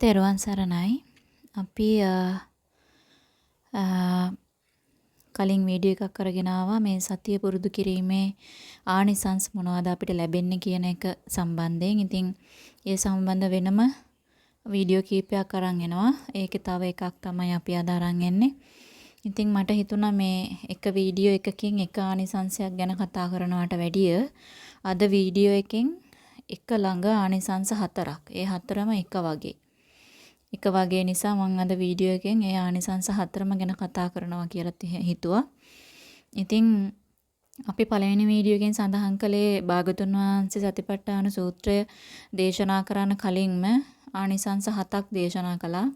තෙරුවන් සරණයි. අපි කලින් වීඩියෝ එකක් අරගෙන ආවා මේ සතිය පුරුදු කිරීමේ ආනිසංස් මොනවද අපිට ලැබෙන්නේ කියන එක සම්බන්ධයෙන්. ඉතින් ඒ සම්බන්ධ වෙනම වීඩියෝ කීපයක් අරන් එනවා. ඒකේ තව එකක් තමයි අපි අද අරන් එන්නේ. ඉතින් මට හිතුණා මේ එක වීඩියෝ එකකින් එක ආනිසංසයක් ගැන කතා කරනවට වැඩිය අද වීඩියෝ එකෙන් එක ළඟ ආනිසංස හතරක්. ඒ හතරම එක වගේ. එක වගේ නිසා මම අද වීඩියෝ එකෙන් ඒ ආනිසංස හතරම ගැන කතා කරනවා කියලා හිතුවා. ඉතින් අපි පළවෙනි වීඩියෝ එකෙන් සඳහන් කළේ භාගතුන් වහන්සේ සතිපට්ඨාන සූත්‍රය දේශනා කරන්න කලින්ම ආනිසංස හතක් දේශනා කළා.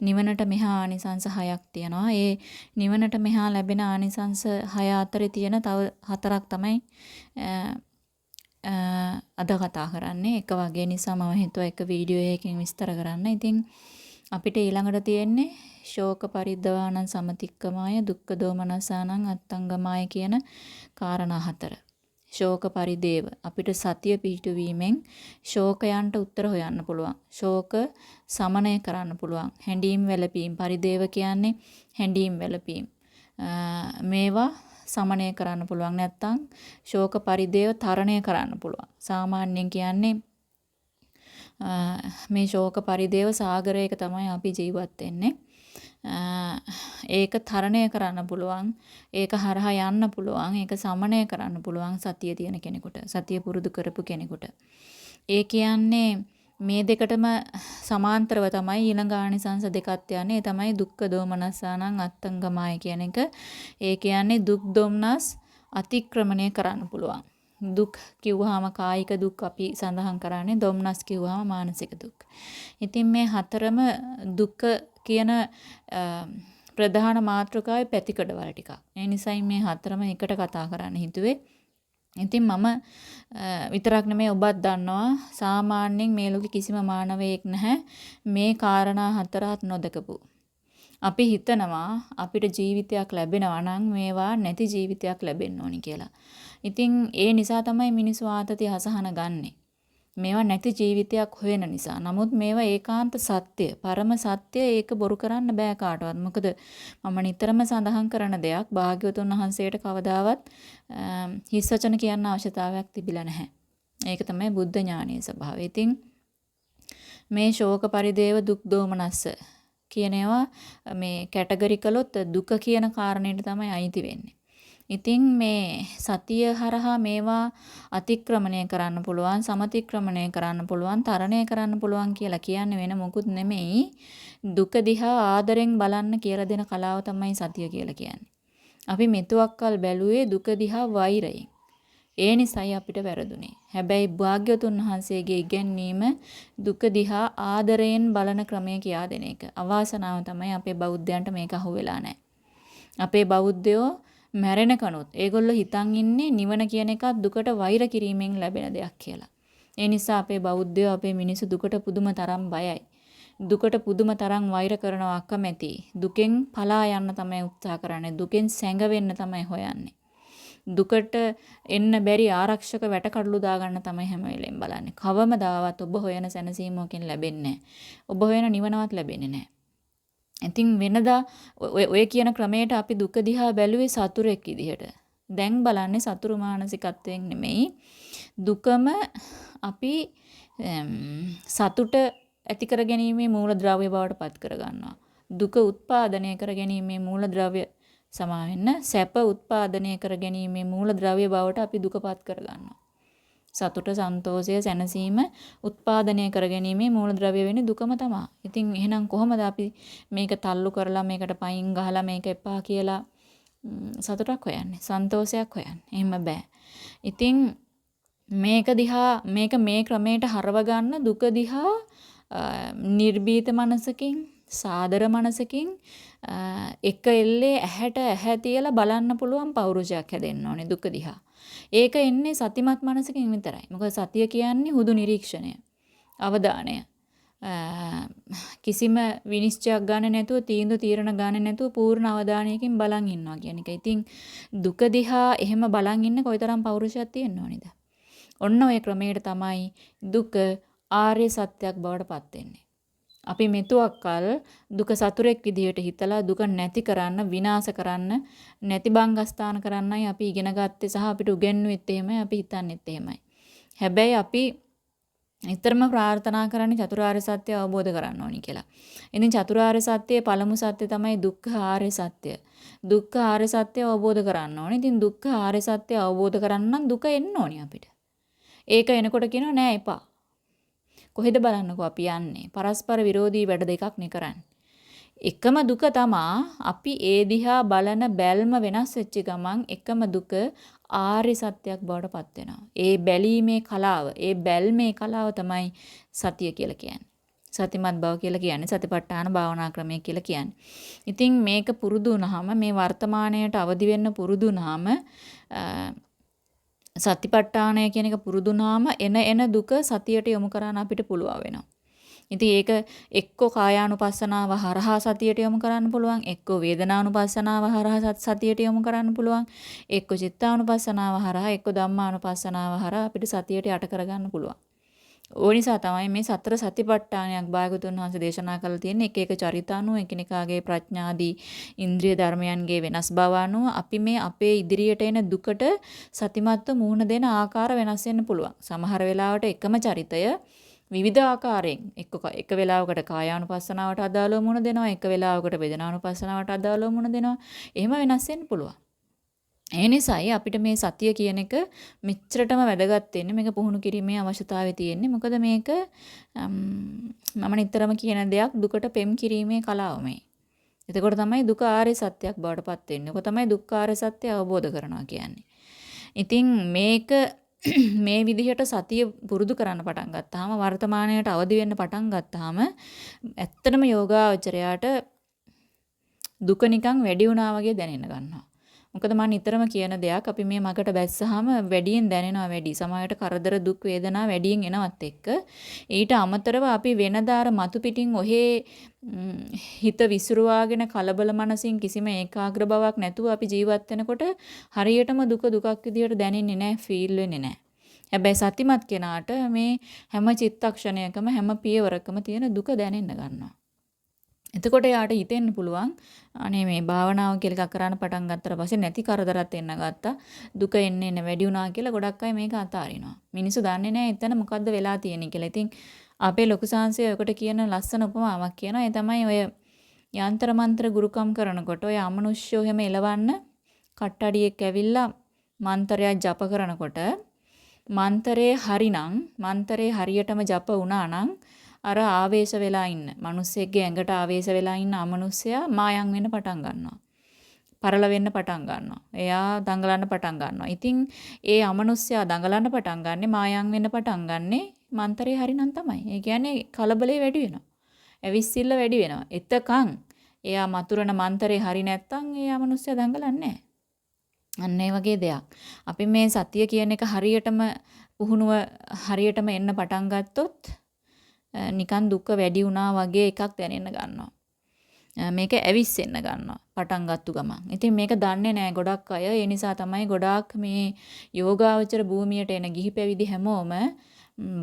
නිවනට මෙහා ආනිසංස හයක් තියෙනවා. ඒ නිවනට මෙහා ලැබෙන ආනිසංස හය අතරේ තියෙන තව හතරක් තමයි අද කතා කරන්නේ. එක වගේ නිසා මම හිතුවා එක වීඩියෝ එකකින් විස්තර කරන්න. ඉතින් අපිට ඊළඟට තියෙන්නේ ශෝක පරිද්දවානං සමතික්කමාය දුක්ඛ දෝමනසානං අත්තංගමාය කියන කාරණා හතර. ශෝක පරිදේව අපිට සතිය පිහිටුවීමෙන් ශෝකයන්ට උත්තර හොයන්න පුළුවන්. ශෝක සමනය කරන්න පුළුවන්. හැඬීම් වැළපීම් පරිදේව කියන්නේ හැඬීම් වැළපීම්. මේවා සමනය කරන්න පුළුවන්. නැත්තම් ශෝක පරිදේව තරණය කරන්න පුළුවන්. සාමාන්‍යයෙන් කියන්නේ මේ ශෝක පරිදේව සාගරයක තමයි අපි ජීවත් වෙන්නේ. ඒක තරණය කරන්න පුළුවන්. ඒක හරහා යන්න පුළුවන්. ඒක සමනය කරන්න පුළුවන් සතිය තියෙන කෙනෙකුට. සතිය පුරුදු කරපු කෙනෙකුට. ඒ කියන්නේ මේ දෙකටම සමාන්තරව තමයි ඊළඟ ආනිසංස දෙකක් යන්නේ. ඒ තමයි දුක්ඛ දෝමනස්සානං අත්තංගමාය කියන එක. ඒ කියන්නේ දුක් දුම්නස් අතික්‍රමණය කරන්න පුළුවන්. දුක් කිව්වහම කායික දුක් අපි සඳහන් කරන්නේ දොම්නස් කිව්වහම මානසික දුක්. ඉතින් මේ හතරම දුක කියන ප්‍රධාන මාතෘකාවේ පැතිකඩවල ටිකක්. ඒ නිසයි මේ හතරම එකට කතා කරන්න හිතුවේ. ඉතින් මම විතරක් නෙමෙයි ඔබත් දන්නවා සාමාන්‍යයෙන් මේ ලෝකේ කිසිම මානවයෙක් නැහැ මේ කාරණා හතරත් නොදකපු. අපි හිතනවා අපිට ජීවිතයක් ලැබෙනවා නම් මේවා නැති ජීවිතයක් ලැබෙන්න ඕනි කියලා. ඉතින් ඒ නිසා තමයි මිනිස්සු ආතති අසහන ගන්නෙ. මේවා නැති ජීවිතයක් හොයන නිසා. නමුත් මේවා ඒකාන්ත සත්‍ය, පරම සත්‍ය ඒක බොරු කරන්න බෑ කාටවත්. මොකද මම නිතරම සඳහන් කරන දෙයක් භාග්‍යවතුන් වහන්සේට කවදාවත් හිස් වචන කියන්න අවශ්‍යතාවයක් තිබිලා නැහැ. ඒක තමයි බුද්ධ ඥානීය ස්වභාවය. ඉතින් මේ ශෝක පරිදේව දුක් දෝමනස්ස කියන ඒවා මේ කැටගරි කළොත් දුක කියන කාරණයට තමයි අයිති වෙන්නේ. ඉතින් මේ සතිය හරහා මේවා අතික්‍රමණය කරන්න පුළුවන්, සමතික්‍රමණය කරන්න පුළුවන්, තරණය කරන්න පුළුවන් කියලා කියන්නේ වෙන මොකුත් නෙමෙයි. දුක දිහා ආදරෙන් බලන්න කියලා දෙන කලාව තමයි සතිය කියලා කියන්නේ. අපි මෙතුවක්කල් බැලුවේ දුක දිහා වෛරයෙන්. ඒ නිසයි අපිට වැරදුනේ. හැබැයි භාග්‍යවතුන් වහන්සේගේ ඉගැන්වීම දුක දිහා ආදරයෙන් බලන ක්‍රමය කියා දෙන එක. අවාසනාව තමයි අපේ බෞද්ධයන්ට මේක අහුවෙලා නැහැ. අපේ බෞද්ධයෝ මැරෙන කනොත් ඒගොල්ලෝ හිතන් ඉන්නේ නිවන කියන එකත් දුකට වෛර කිරීමෙන් ලැබෙන දෙයක් කියලා. ඒ නිසා අපේ බෞද්ධයෝ අපේ මිනිස්සු දුකට පුදුම තරම් බයයි. දුකට පුදුම තරම් වෛර කරනවා අකමැති. දුකෙන් පලා යන්න තමයි උත්සාහ කරන්නේ. දුකෙන් සැඟවෙන්න තමයි හොයන්නේ. දුකට එන්න බැරි ආරක්ෂක වැටකඩලු දාගන්න තමයි හැම වෙලෙම බලන්නේ. කවමදාවත් ඔබ හොයන සැනසීමකින් ලැබෙන්නේ ඔබ හොයන නිවනවත් ලැබෙන්නේ නැහැ. ඉතින් වෙනදා ඔය කියන ක්‍රමයට අපි දුක දිහා බැලුවේ සතුරෙක් විදිහට. දැන් බලන්නේ සතුරු මානසිකත්වයෙන් නෙමෙයි. දුකම අපි සතුට ඇති කර ගැනීමේ මූලද්‍රව්‍ය බවට පත් කර ගන්නවා. දුක උත්පාදනය කර ගැනීමේ මූලද්‍රව්‍ය සමා වෙන්න සැප උත්පාදනය කර ගැනීමේ මූලද්‍රව්‍ය බවට අපි දුකපත් කර ගන්නවා. සතුට, සන්තෝෂය, සැනසීම උත්පාදනය කරගැනීමේ මූලද්‍රව්‍ය වෙන්නේ දුකම තමයි. ඉතින් එහෙනම් කොහොමද අපි මේක තල්ලු කරලා මේකට පයින් ගහලා මේක එපා කියලා සතුටක් හොයන්නේ, සන්තෝෂයක් හොයන්නේ. එහෙම බෑ. ඉතින් මේක දිහා මේක මේ ක්‍රමයට හරව ගන්න දුක දිහා නිර්භීත මනසකින් සාදර මනසකින් එක එල්ලේ ඇහැට ඇහැ තියලා බලන්න පුළුවන් පෞරුෂයක් හැදෙන්න ඕනේ දුක දිහා. ඒක එන්නේ සතිමත් මනසකින් විතරයි. මොකද සතිය කියන්නේ හුදු නිරීක්ෂණය. අවධානය. කිසිම විනිශ්චයක් ගන්න නැතුව තීන්දුව තීරණ ගන්න නැතුව පූර්ණ අවධානයකින් බලන් ඉන්නවා කියන එක. ඉතින් දුක දිහා එහෙම බලන් ඉන්න කොයිතරම් පෞරුෂයක් තියෙන්න ඕනේද? ඔන්න ඔය ක්‍රමයට තමයි දුක ආර්ය සත්‍යයක් බවට පත් වෙන්නේ. අපි මෙතුවක්කල් දුක සතුරෙක් විදිහට හිතලා දුක නැති කරන්න විනාශ කරන්න නැති බංගස්ථාන කරන්නයි අපි ඉගෙන ගත්තේ සහ අපිට උගන්වුවෙත් එහෙමයි අපි හිතන්නෙත් එහෙමයි. හැබැයි අපි නිතරම ප්‍රාර්ථනා කරන්නේ චතුරාර්ය සත්‍ය අවබෝධ කරගන්න ඕනි කියලා. ඉතින් චතුරාර්ය සත්‍යයේ පළමු සත්‍ය තමයි දුක්ඛ ආර්ය සත්‍ය. දුක්ඛ ආර්ය සත්‍ය අවබෝධ කරගන්න ඕනේ. ඉතින් දුක්ඛ ආර්ය සත්‍ය අවබෝධ කරගන්න නම් දුක එන්න ඕනි අපිට. ඒක එනකොට කියනවා නෑ එපා. කොහෙද බලන්නකෝ අපි යන්නේ? පරස්පර විරෝධී වැඩ දෙකක් නේ කරන්නේ. එකම දුක තමා අපි ඒ දිහා බලන බැල්ම වෙනස් වෙච්ච ගමන් එකම දුක ආර්ය සත්‍යයක් බවට පත් වෙනවා. ඒ බැලීමේ කලාව, ඒ බැල්මේ කලාව තමයි සතිය කියලා කියන්නේ. සතිමත් බව කියලා කියන්නේ සතිපට්ඨාන භාවනා ක්‍රමය කියලා කියන්නේ. ඉතින් මේක පුරුදු වුණාම මේ වර්තමාණයට අවදි වෙන්න පුරුදු වුණාම සතිපට්ඨානය කියන එක පුරුදුනාම එන එන දුක සතියට යොමු කරන්න අපිට පුළුවන් වෙනවා. ඉතින් ඒක එක්ක කායානුපස්සනාව හරහා සතියට යොමු කරන්න පුළුවන් එක්ක වේදනානුපස්සනාව හරහා සතියට යොමු කරන්න පුළුවන් එක්ක චිත්තානුපස්සනාව හරහා එක්ක ධම්මානුපස්සනාව හරහා අපිට සතියට යට කරගන්න පුළුවන් ඕ නිසා තමයි මේ සතර සතිපට්ඨානයක් භාගතුන් වහන්සේ දේශනා කරලා තියෙන්නේ එක එක චරිත අනුව එකිනෙකාගේ ප්‍රඥාදී ඉන්ද්‍රිය ධර්මයන්ගේ වෙනස් බව අනුව අපි මේ අපේ ඉදිරියට එන දුකට සතිමත්ව මුහුණ දෙන ආකාර වෙනස් වෙන්න පුළුවන්. සමහර වෙලාවට එකම චරිතය විවිධ ආකාරයෙන් එක්ක එක වෙලාවකට කායානුපස්සනාවට අදාළව මුහුණ දෙනවා එක වෙලාවකට වේදනානුපස්සනාවට අදාළව මුහුණ දෙනවා. එහෙම වෙනස් වෙන්න පුළුවන්. ඒ නිසායි අපිට මේ සතිය කියන එක මෙච්චරටම වැදගත් වෙන්නේ මේක පුහුණු කිරීමේ අවශ්‍යතාවය තියෙන්නේ මොකද මේක මම නිතරම කියන දෙයක් දුකට පෙම් කිරීමේ කලාව මේ. එතකොට තමයි දුක ආර්ය සත්‍යයක් බවට පත් වෙන්නේ. ඔක තමයි දුක්ඛාර සත්‍ය අවබෝධ කරනවා කියන්නේ. ඉතින් මේක මේ විදිහට සතිය පුරුදු කරන්න පටන් ගත්තාම වර්තමානයට අවදි වෙන්න පටන් ගත්තාම ඇත්තටම යෝගාවචරයාට දුක නිකන් වැඩි වුණා වගේ දැනෙන්න ගන්නවා. මොකද මම නිතරම කියන දෙයක් අපි මේ මගට බැස්සහම වැඩියෙන් දැනෙනවා වැඩි. සමහරට කරදර දුක් වේදනා වැඩියෙන් එනවත් එක්ක ඊට අමතරව අපි වෙනදාර මතු පිටින් ඔහේ හිත විසිරුවාගෙන කලබල මනසින් කිසිම ඒකාග්‍ර බවක් නැතුව අපි ජීවත් වෙනකොට හරියටම දුක දුකක් විදියට දැනෙන්නේ නැහැ, ෆීල් වෙන්නේ නැහැ. හැබැයි සතිමත් කෙනාට මේ හැම චිත්තක්ෂණයකම හැම පියවරකම තියෙන දුක දැනෙන්න ගන්නවා. එතකොට යාට හිතෙන්න පුළුවන් අනේ මේ භාවනාව කියලා එකක් කරන්න පටන් ගත්තට පස්සේ නැති කරදරත් එන්න ගත්තා. දුක එන්න එන්න වැඩි වුණා කියලා ගොඩක් අය මේක අතාරිනවා. මිනිස්සු දන්නේ නැහැ එතන මොකද්ද වෙලා තියෙන්නේ කියලා. ඉතින් අපේ ලොකු සාංශය ඔයකට කියන ලස්සන උපමාවක් කියනවා. ඒ තමයි ඔය යంత్ర මන්ත්‍ර ගුරුකම් කරනකොට ඔය අමනුෂ්‍යෝ හැම එලවන්න කට්ටඩියෙක් ඇවිල්ලා මන්ත්‍රයක් ජප කරනකොට මන්තරේ හරිනම් මන්තරේ හරියටම ජප වුණා නම් අර ආවේශ වෙලා ඉන්න මිනිස්සෙක්ගේ ඇඟට ආවේශ වෙලා ඉන්න අමනුස්සයා මායම් වෙන්න පටන් ගන්නවා. පරල වෙන්න පටන් ගන්නවා. එයා දඟලන්න පටන් ගන්නවා. ඉතින් ඒ අමනුස්සයා දඟලන්න පටන් ගන්නෙ මායම් වෙන්න පටන් ගන්නෙ මන්තරේ හරිනම් තමයි. ඒ කියන්නේ කලබලේ වැඩි වෙනවා. ඇවිස්සිල්ල වැඩි වෙනවා. එතකන් එයා මතුරන මන්තරේ හරි නැත්තම් ඒ අමනුස්සයා දඟලන්නේ අන්න ඒ වගේ දෙයක්. අපි මේ සතිය කියන එක හරියටම පුහුණුව හරියටම එන්න පටන් ගත්තොත් නිකන් දුක වැඩි වුණා වගේ එකක් දැනෙන්න ගන්නවා. මේක ඇවිස්සෙන්න ගන්නවා පටන් ගත්තු ගමන්. ඉතින් මේක දන්නේ නැහැ ගොඩක් අය. ඒ නිසා තමයි ගොඩාක් මේ යෝගාවචර භූමියට එන ගිහි පැවිදි හැමෝම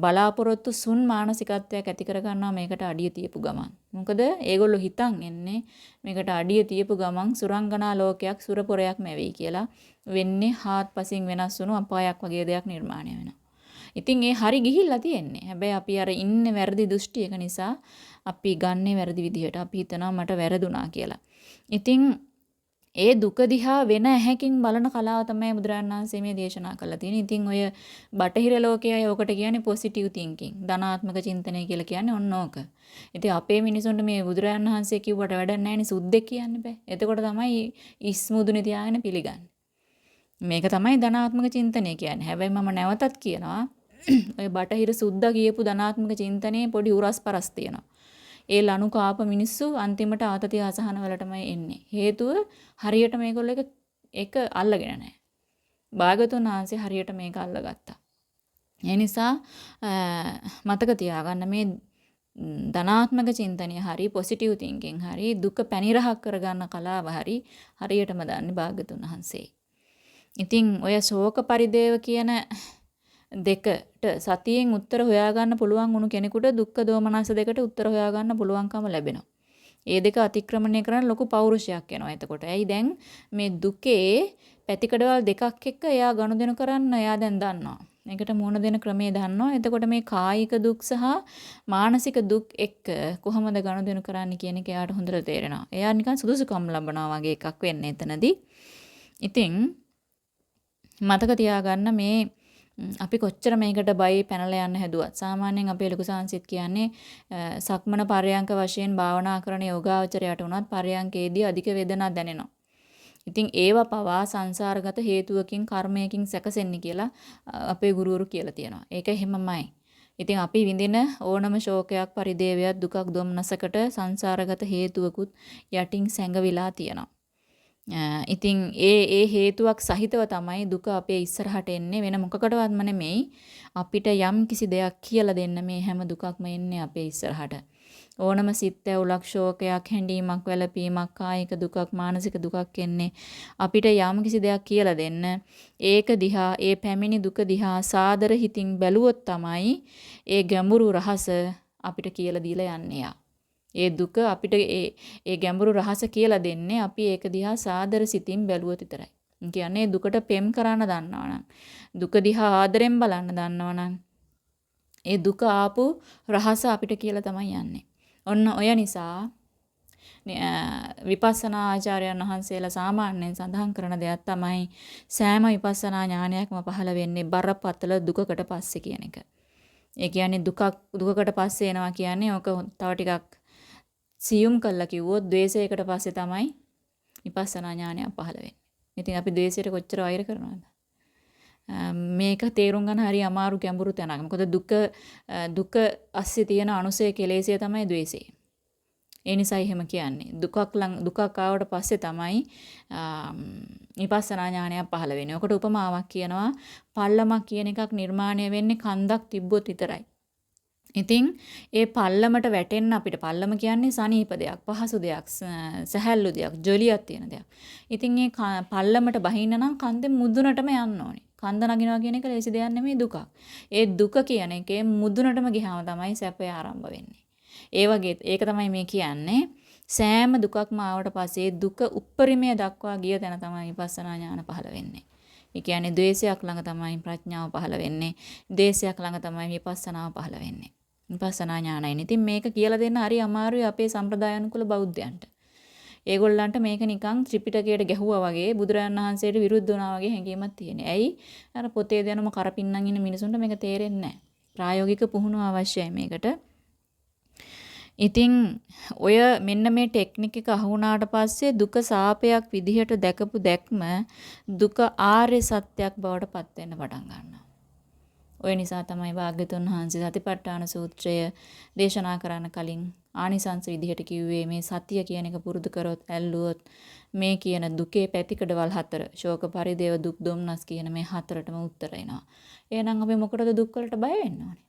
බලාපොරොත්තු සුන් මානසිකත්වයක් ඇති කර ගන්නවා මේකට අඩිය තියපු ගමන්. මොකද ඒගොල්ලෝ හිතන් එන්නේ මේකට අඩිය තියපු ගමන් සුරංගනා ලෝකයක් සුරපොරයක් මැවෙයි කියලා. වෙන්නේ හාත්පසින් වෙනස් වුණු අපායක් වගේ දෙයක් නිර්මාණය වෙනවා. ඉතින් ඒ හරි ගිහිල්ලා තියෙන්නේ. හැබැයි අපි අර ඉන්නේ වැරදි දෘෂ්ටියක නිසා අපි ගන්නේ වැරදි විදිහට. අපි හිතනවා මට වැරදුනා කියලා. ඉතින් ඒ දුක දිහා වෙන ඇහැකින් බලන කලාව තමයි බුදුරජාණන් වහන්සේ මේ දේශනා කරලා තියෙන්නේ. ඉතින් ඔය බටහිර ලෝකයේ ඔකට කියන්නේ පොසිටිව් තින්කින්. ධනාත්මක චින්තනය කියලා කියන්නේ ඔන්න ඕක. ඉතින් අපේ මිනිසුන්ට මේ බුදුරජාණන් වහන්සේ කිව්වට වැඩක් නැහැ නේ සුද්දෙක් කියන්න බෑ. එතකොට තමයි ඉස්මුදුනේ තියාගෙන පිළිගන්නේ. මේක තමයි ධනාත්මක චින්තනය කියන්නේ. හැබැයි මම නැවතත් කියනවා ඔය බටහිර සුද්දා කියපු ධනාත්මක චින්තනයේ පොඩි උරස්පරස් තියෙනවා. ඒ ලනු කාප මිනිස්සු අන්තිමට ආතතිය අසහන වලටමයි එන්නේ. හේතුව හරියට මේගොල්ලෝ එක එක අල්ලගෙන නැහැ. භාගතුන් වහන්සේ හරියට මේක අල්ලගත්තා. ඒ නිසා මතක තියාගන්න මේ ධනාත්මක චින්තනය හරි පොසිටිව් තින්කින් හරි දුක පැනිරහක් කරගන්න කලාව හරි හරියටම දන්නේ භාග්‍යතුන් වහන්සේ. ඉතින් ඔය ශෝක පරිදේව කියන දෙකට සතියෙන් උත්තර හොයාගන්න පුළුවන් වුණු කෙනෙකුට දුක්ඛ දෝමනස දෙකට උත්තර හොයාගන්න පුළුවන්කම ලැබෙනවා. ඒ දෙක අතික්‍රමණය කරන්න ලොකු පෞරුෂයක් එනවා එතකොට. ඇයි දැන් මේ දුකේ පැතිකඩවල් දෙකක් එක්ක එයා ගනුදෙනු කරන්න එයා දැන් දන්නවා. මේකට මුහුණ දෙන ක්‍රමයේ දන්නවා. එතකොට මේ කායික දුක් සහ මානසික දුක් එක්ක කොහොමද ගනුදෙනු කරන්නේ කියන එක එයාට හොඳට තේරෙනවා. එයා නිකන් සුදුසුකම් ලබනවා වගේ එකක් වෙන්නේ එතනදී. ඉතින් මතක තියාගන්න මේ අපි කොච්චර මේකට බයි පැනලා යන්න හැදුවත් සාමාන්‍යයෙන් අපේ ලොකු සංසිත් කියන්නේ සක්මන පරයන්ක වශයෙන් භාවනා කරන යෝගාවචරයට උනත් පරයන්කේදී අධික වේදනාවක් දැනෙනවා. ඉතින් ඒව පවා සංසාරගත හේතුවකින් කර්මයකින් සැකසෙන්නේ කියලා අපේ ගුරුවරු කියලා තියෙනවා. ඒක එහෙමමයි. ඉතින් අපි විඳින ඕනම ශෝකයක් පරිදේවයක් දුකක් දුම්නසකට සංසාරගත හේතුවකුත් යටින් සැඟවිලා තියෙනවා. ඉතින් ඒ ඒ හේතුවක් සහිතව තමයි දුක අපේ ඉස්සරහට එන්නේ වෙන මොකකටවත්ම නෙමෙයි. අපිට යම් කිසි දෙයක් කියලා දෙන්න මේ හැම දුකක්ම එන්නේ අපේ ඉස්සරහට. ඕනම සිත් ඇවුලක් ශෝකයක් හැඬීමක් වැළපීමක් කායික දුකක් මානසික දුකක් එන්නේ. අපිට යම් කිසි දෙයක් කියලා දෙන්න. ඒක දිහා ඒ පැමිණි දුක දිහා සාදර හිතින් බැලුවොත් තමයි ඒ ගැඹුරු රහස අපිට කියලා දීලා යන්නේ ඒ දුක අපිට ඒ ඒ ගැඹුරු රහස කියලා දෙන්නේ අපි ඒක දිහා සාදර සිතින් බැලුවොත් විතරයි. කියන්නේ දුකට පෙම් කරන්න දන්නවනම් දුක දිහා ආදරෙන් බලන්න දන්නවනම් ඒ දුක ආපු රහස අපිට කියලා තමයි යන්නේ. ඔන්න ඔය නිසා විපස්සනා ආචාර්යයන් වහන්සේලා සාමාන්‍යයෙන් සඳහන් කරන දෙයක් තමයි සෑම විපස්සනා ඥානයක්ම පහළ වෙන්නේ බරපතල දුකකට පස්සේ කියන එක. ඒ කියන්නේ දුකක් දුකකට පස්සේ එනවා කියන්නේ ඕක තව ටිකක් සියුම් කළා කිව්වොත් ද්වේෂයකට පස්සේ තමයි විපස්සනා ඥානය පහළ වෙන්නේ. ඉතින් අපි ද්වේෂයට කොච්චර වෛර කරනවද? මේක තේරුම් ගන්න හරි අමාරු ගැඹුරු තැනක්. මොකද දුක දුක අස්සේ තියෙන අනුසය කෙලෙසිය තමයි ද්වේෂය. ඒ නිසා එහෙම කියන්නේ. දුකක් දුකක් ආවට පස්සේ තමයි විපස්සනා ඥානය පහළ වෙන්නේ. ඔකට උපමාවක් කියනවා පල්ලමක් කියන එකක් නිර්මාණය වෙන්නේ කන්දක් තිබ්බොත් විතරයි. ඉතින් ඒ පල්ලමට වැටෙන්න අපිට පල්ලම කියන්නේ සනීප දෙයක්, පහසු දෙයක්, සැහැල්ලු දෙයක්, ජොලියක් තියෙන දෙයක්. ඉතින් ඒ පල්ලමට බහින්න නම් කන්දේ මුදුනටම යන්න ඕනේ. කන්ද නගිනවා කියන එක ලේසි දෙයක් නෙමෙයි දුකක්. ඒ දුක කියන එකේ මුදුනටම ගියාම තමයි සැපය ආරම්භ වෙන්නේ. ඒ වගේ ඒක තමයි මේ කියන්නේ. සෑම දුකක්ම ආවට පස්සේ දුක උප්පරිමය දක්වා ගිය තැන තමයි විපස්සනා ඥාන පහළ වෙන්නේ. ඒ කියන්නේ ද්වේෂයක් ළඟ තමයි ප්‍රඥාව පහළ වෙන්නේ. ද්වේෂයක් ළඟ තමයි විපස්සනාව පහළ වෙන්නේ. විපස්සනා ඥානයයි. ඉතින් මේක කියලා දෙන්න හරි අමාරුයි අපේ සම්ප්‍රදාය අනුකූල බෞද්ධයන්ට. ඒගොල්ලන්ට මේක නිකන් ත්‍රිපිටකයට ගැහුවා වගේ බුදුරජාණන් වහන්සේට විරුද්ධ වුණා වගේ හැඟීමක් තියෙනවා. ඇයි? අර පොතේ දැනුම කරපින්නම් ඉන්න මිනිසුන්ට මේක තේරෙන්නේ නැහැ. ප්‍රායෝගික පුහුණුව අවශ්‍යයි මේකට. ඉතින් ඔය මෙන්න මේ ටෙක්නික් එක අහු වුණාට පස්සේ දුක සාපයක් විදිහට දැකපු දැක්ම දුක ආර්ය සත්‍යයක් බවට පත් වෙන්න පටන් ගන්නවා. ඔය නිසා තමයි භාග්‍යතුන් වහන්සේ සතිපට්ඨාන සූත්‍රය දේශනා කරන්න කලින් ආනිසංස විදිහට කිව්වේ මේ සතිය කියන එක පුරුදු කරොත් ඇල්ලුවොත් මේ කියන දුකේ පැතිකඩවල් හතර ශෝක පරිදේව දුක් දුම්නස් කියන මේ හතරටම උත්තර එනවා. එහෙනම් අපි මොකටද දුක් වලට බය වෙන්න ඕනේ?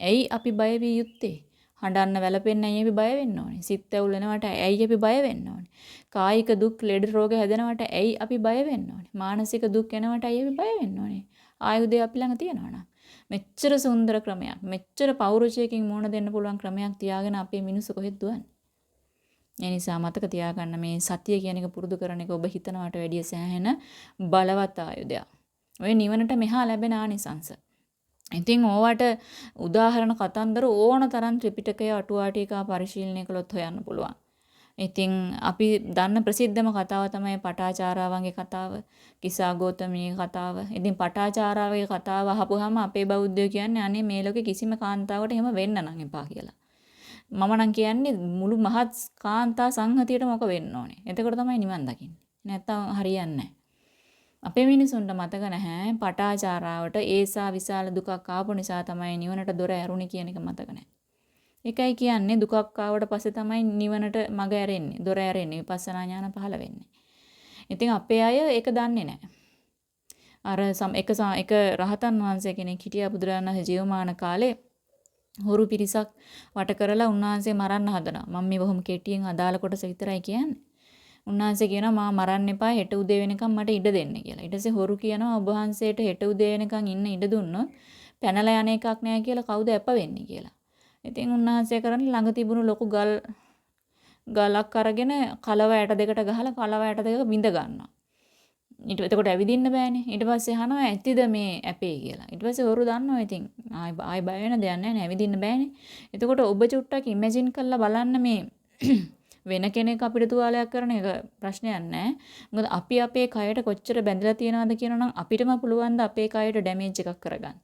ඇයි අපි බය විය යුත්තේ? හඬන්න වැළපෙන්න ඇයි අපි බය වෙන්න ඕනේ? සිත් ඇවුලනවට ඇයි අපි බය වෙන්න ඕනේ? කායික දුක් ලෙඩ රෝග හැදෙනවට ඇයි අපි බය වෙන්න ඕනේ? මානසික දුක් එනවට ඇයි අපි බය වෙන්න ඕනේ? ආයුධය අපි ළඟ තියෙනවා නම් මෙච්චර සුන්දර ක්‍රමයක් මෙච්චර පෞරුෂයකින් මුණ දෙන්න පුළුවන් ක්‍රමයක් තියාගෙන අපේ මිනිස්සු කොහෙද දුවන්නේ? ඒ නිසා මතක තියාගන්න මේ සතිය කියන එක පුරුදු කරන එක ඔබ හිතනවට වැඩිය සෑහෙන බලවත් ආයුධයක්. ඔය නිවනට මෙහා ලැබෙන ආනිසංස. ඉතින් ඕවට උදාහරණ කතන්දර ඕන තරම් ත්‍රිපිටකය අටුවා ටීකා පරිශීලනය කළොත් හොයන්න පුළුවන්. ඉතින් අපි දන්න ප්‍රසිද්ධම කතාව තමයි පටාචාරාවන්ගේ කතාව, කිසා ගෞතමීගේ කතාව. ඉතින් පටාචාරාවගේ කතාව අහපුවාම අපේ බෞද්ධයෝ කියන්නේ අනේ මේ ලෝකේ කිසිම කාන්තාවකට එහෙම වෙන්න නම් එපා කියලා. මම නම් කියන්නේ මුළු මහත් කාන්තා සංහතියට මොක වෙන්න ඕනේ. එතකොට තමයි නිවන් දකින්නේ. නැත්තම් හරියන්නේ නැහැ. අපේ මිනිසුන්ට මතක නැහැ පටාචාරාවට ඒසා විශාල දුකක් ආපු නිසා තමයි නිවනට දොර ඇරුණේ කියන එක මතක නැහැ. ඒකයි කියන්නේ දුකක් ආවට පස්සේ තමයි නිවනට මඟ ඇරෙන්නේ, දොර ඇරෙන්නේ, විපස්සනා ඥාන පහළ වෙන්නේ. ඉතින් අපේ අය ඒක දන්නේ නැහැ. අර එක එක රහතන් වහන්සේ කෙනෙක් හිටියා බුදුරජාණන් ජීවමාන කාලේ හොරු පිරිසක් වට කරලා උන්වහන්සේ මරන්න හදනවා. මම මේ බොහොම කෙටියෙන් අදාළ කොටස විතරයි කියන්නේ. උන්වහන්සේ කියනවා මා මරන්න එපා හෙට උදේ වෙනකම් මට ඉඩ දෙන්න කියලා. ඊට පස්සේ හොරු කියනවා ඔබ වහන්සේට හෙට උදේ වෙනකම් ඉන්න ඉඩ දුන්නොත් පැනලා යන එකක් නෑ කියලා කවුද අප වෙන්නේ කියලා. ඉතින් උන්වහන්සේ කරන්නේ ළඟ තිබුණු ලොකු ගල් ගලක් අරගෙන කලව ඇට දෙකට ගහලා කලව ඇට දෙක බිඳ ගන්නවා. ඊට එතකොට ඇවිදින්න බෑනේ. ඊට පස්සේ අහනවා ඇතිද මේ ඇපේ කියලා. ඊට පස්සේ හොරු දන්නවා ඉතින් ආයි ආයි බය වෙන දෙයක් නැහැ නේ ඇවිදින්න බෑනේ. එතකොට ඔබ චුට්ටක් ඉමේජින් කරලා බලන්න මේ වෙන කෙනෙක් අපිට තුවාලයක් කරන එක ප්‍රශ්නයක් නැහැ. මොකද අපි අපේ කයට කොච්චර බැඳලා තියෙනවද කියනනම් අපිටම පුළුවන් ද අපේ කයට ඩැමේජ් එකක් කරගන්න.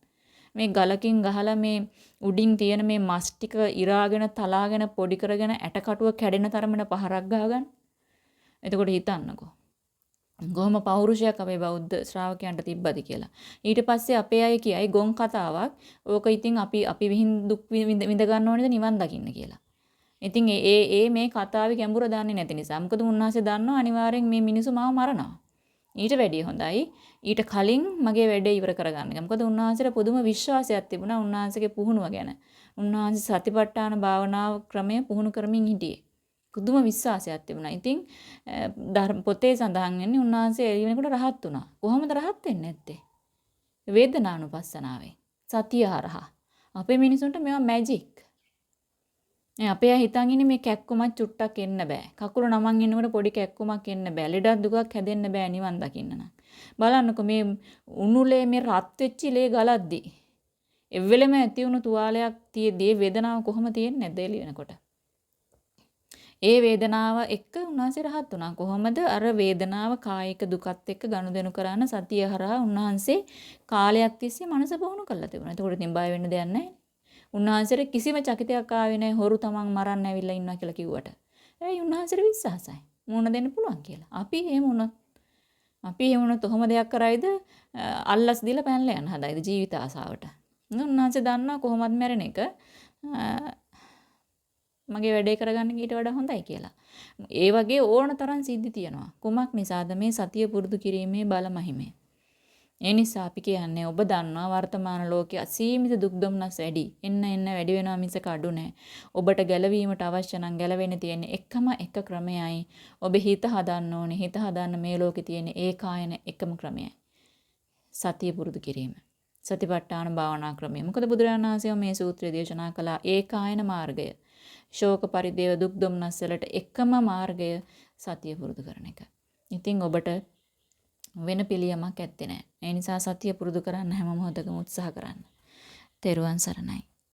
මේ ගලකින් ගහලා මේ උඩින් තියෙන මේ මස් ටික ඉරාගෙන තලාගෙන පොඩි කරගෙන ඇටකටුව කැඩෙන තරමට පහරක් ගහගන්න. එතකොට හිතන්නකෝ. කොහොම පෞරුෂයක් අපේ බෞද්ධ ශ්‍රාවකයන්ට තිබ්බද කියලා. ඊට පස්සේ අපේ අය කියයි ගොන් කතාවක්. ඕක ඉතින් අපි අපි විහිං දුක් විඳ ගන්න ඕනේද නිවන් දකින්න කියලා. ඉතින් ඒ ඒ මේ කතාවේ ගැඹුර දන්නේ නැති නිසා. මොකද උන්වහන්සේ දන්නවා අනිවාර්යෙන් මේ මිනිස්සු මාව මරනවා. ඊට වැඩිය හොඳයි. ඊට කලින් මගේ වැඩේ ඉවර කරගන්න එක. මොකද උන්වහන්සේට පුදුම විශ්වාසයක් තිබුණා උන්වහන්සේගේ පුහුණුව ගැන. උන්වහන්සේ සතිපට්ඨාන භාවනාව ක්‍රමය පුහුණු කරමින් හිටියේ. පුදුම විශ්වාසයක් තිබුණා. ඉතින් පොතේ සඳහන් වෙන්නේ උන්වහන්සේ එළි වෙනකොට රහත් වුණා. කොහොමද රහත් වෙන්නේ නැත්තේ? වේදනානුපස්සනාවේ. සතිය හරහා. අපේ මිනිසුන්ට මේවා මැජික්. නේ අපේ හිතන් ඉන්නේ මේ කැක්කුමක් චුට්ටක් එන්න බෑ. කකුල නමන් ඉන්නකොට පොඩි කැක්කුමක් එන්න බෑ. ලෙඩක් දුකක් හැදෙන්න බෑ නිවන් දකින්න නම්. බලන්නකො මේ උණුලේ මේ රත් වෙච්ච ලේ ගලද්දි. එවෙලෙම ඇති වුණු තුවාලයක් තියේදී වේදනාව කොහොම තියෙන්නේ නැද්ද එළියනකොට? ඒ වේදනාව එක්ක උන්වහන්සේ රහත් වුණා. කොහොමද අර වේදනාව කායික දුකත් එක්ක ගනුදෙනු කරන සතිය හරහා උන්වහන්සේ කාලයක් තිස්සේ මනස පුහුණු කරලා තිබුණා. ඒකට ඉතින් බය වෙන්න දෙයක් නැහැ. උන්වහන්සේට කිසිම චකිතයක් ආවේ නැහැ හොරු තමන් මරන්න ඇවිල්ලා ඉන්නවා කියලා කිව්වට. ඒ උන්වහන්සේට විශ්වාසයි. මුණ දෙන්න පුළුවන් කියලා. අපි එහෙම වුණොත් අපි එහෙම වුණොත් කොහොම දෙයක් කරයිද අල්ලස් දීලා පැනලා යන්න හදයිද ජීවිත ආසාවට. උන්වහන්සේ දන්නවා කොහොමද මැරෙන එක මගේ වැඩේ කරගන්න ඊට වඩා හොඳයි කියලා. ඒ වගේ ඕන තරම් සිද්ධි තියෙනවා. කුමක් නිසාද මේ සතිය පුරුදු කිරීමේ බලමහිමේ. ඒ නිසා අපි කියන්නේ ඔබ දන්නවා වර්තමාන ලෝකයේ අසීමිත දුක් දුම්නස් වැඩි. එන්න එන්න වැඩි වෙනවා මිසක අඩු නැහැ. ඔබට ගැලවීමට අවශ්‍ය නම් ගැලවෙන්න තියෙන එකම එක ක්‍රමයයි. ඔබ හිත හදන්න ඕනේ. හිත හදන්න මේ ලෝකේ තියෙන ඒකායන එකම ක්‍රමයයි. සතිය පුරුදු කිරීම. සතිපට්ඨාන භාවනා ක්‍රමය. මොකද බුදුරජාණන් වහන්සේ මේ සූත්‍රය දේශනා කළා ඒකායන මාර්ගය. ශෝක පරිදේව දුක් දුම්නස් වලට එකම මාර්ගය සතිය පුරුදු කරන එක. ඉතින් ඔබට වෙන පිළියමක් ඇත්තේ නැහැ. ඒ නිසා සතිය පුරුදු කරන්න හැම මොහොතකම උත්සාහ කරන්න. තෙරුවන් සරණයි.